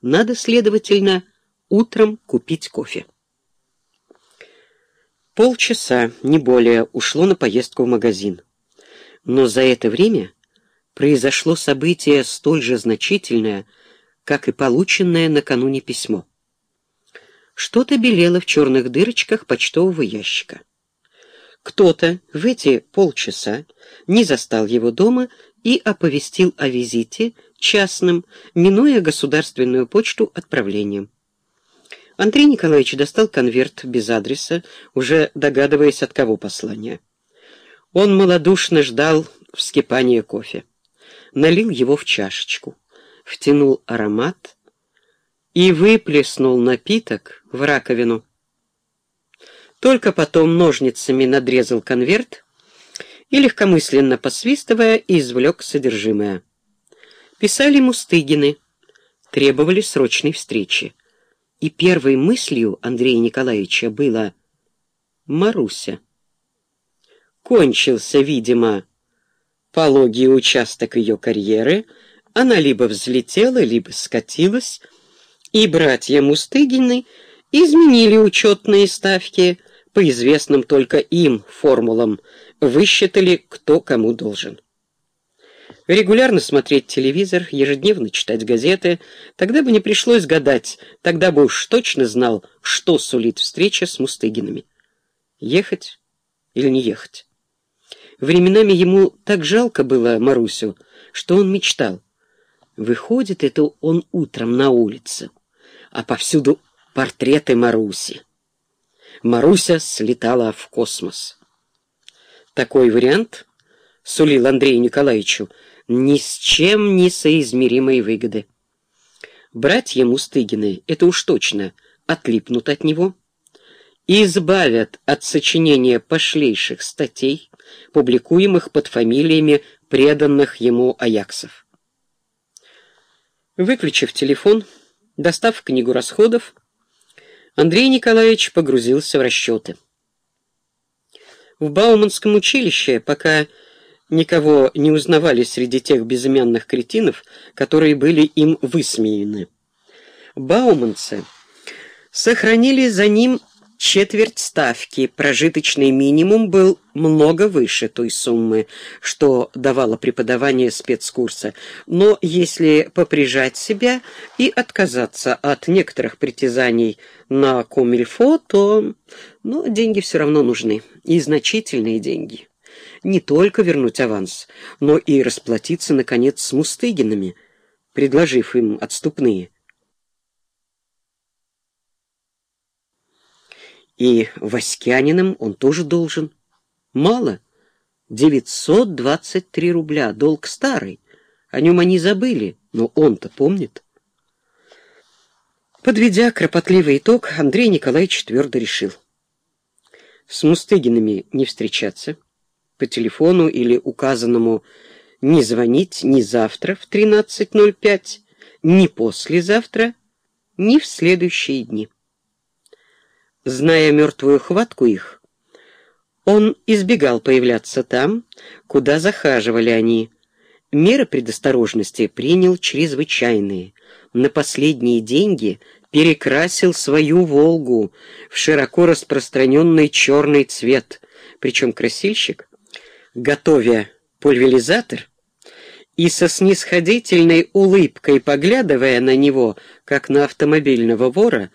Надо, следовательно, утром купить кофе. Полчаса, не более, ушло на поездку в магазин. Но за это время произошло событие столь же значительное, как и полученное накануне письмо. Что-то белело в черных дырочках почтового ящика. Кто-то в эти полчаса не застал его дома и оповестил о визите частным, минуя государственную почту отправлением. Андрей Николаевич достал конверт без адреса, уже догадываясь, от кого послание. Он малодушно ждал вскипания кофе. Налил его в чашечку, втянул аромат и выплеснул напиток в раковину. Только потом ножницами надрезал конверт и, легкомысленно посвистывая, извлек содержимое. Писали Мустыгины, требовали срочной встречи. И первой мыслью Андрея Николаевича было «Маруся». Кончился, видимо, пологий участок ее карьеры, она либо взлетела, либо скатилась, и братья Мустыгины изменили учетные ставки по известным только им формулам, высчитали, кто кому должен. Регулярно смотреть телевизор, ежедневно читать газеты, тогда бы не пришлось гадать, тогда бы уж точно знал, что сулит встреча с Мустыгинами. Ехать или не ехать? Временами ему так жалко было Марусю, что он мечтал. Выходит это он утром на улицу, а повсюду портреты Маруси. Маруся слетала в космос. Такой вариант сулил Андрею Николаевичу ни с чем не соизмеримой выгоды. Братья Мустыгины, это уж точно, отлипнут от него, избавят от сочинения пошлейших статей, публикуемых под фамилиями преданных ему аяксов. Выключив телефон, достав книгу расходов, Андрей Николаевич погрузился в расчеты. В Бауманском училище, пока никого не узнавали среди тех безымянных кретинов, которые были им высмеяны. Бауманцы сохранили за ним четверть ставки, прожиточный минимум был много выше той суммы, что давало преподавание спецкурса. Но если поприжать себя и отказаться от некоторых притязаний на комильфо, то ну, деньги все равно нужны, и значительные деньги. Не только вернуть аванс, но и расплатиться, наконец, с Мустыгинами, предложив им отступные. И Васькяниным он тоже должен. Мало. 923 рубля. Долг старый. О нем они забыли, но он-то помнит. Подведя кропотливый итог, Андрей Николаевич твердо решил. С Мустыгинами не встречаться, по телефону или указанному не звонить ни завтра в 13.05, ни послезавтра, ни в следующие дни. Зная мертвую хватку их, он избегал появляться там, куда захаживали они. Меры предосторожности принял чрезвычайные. На последние деньги перекрасил свою «Волгу» в широко распространенный черный цвет, причем красильщик, готовя пульверизатор, и со снисходительной улыбкой поглядывая на него, как на автомобильного вора,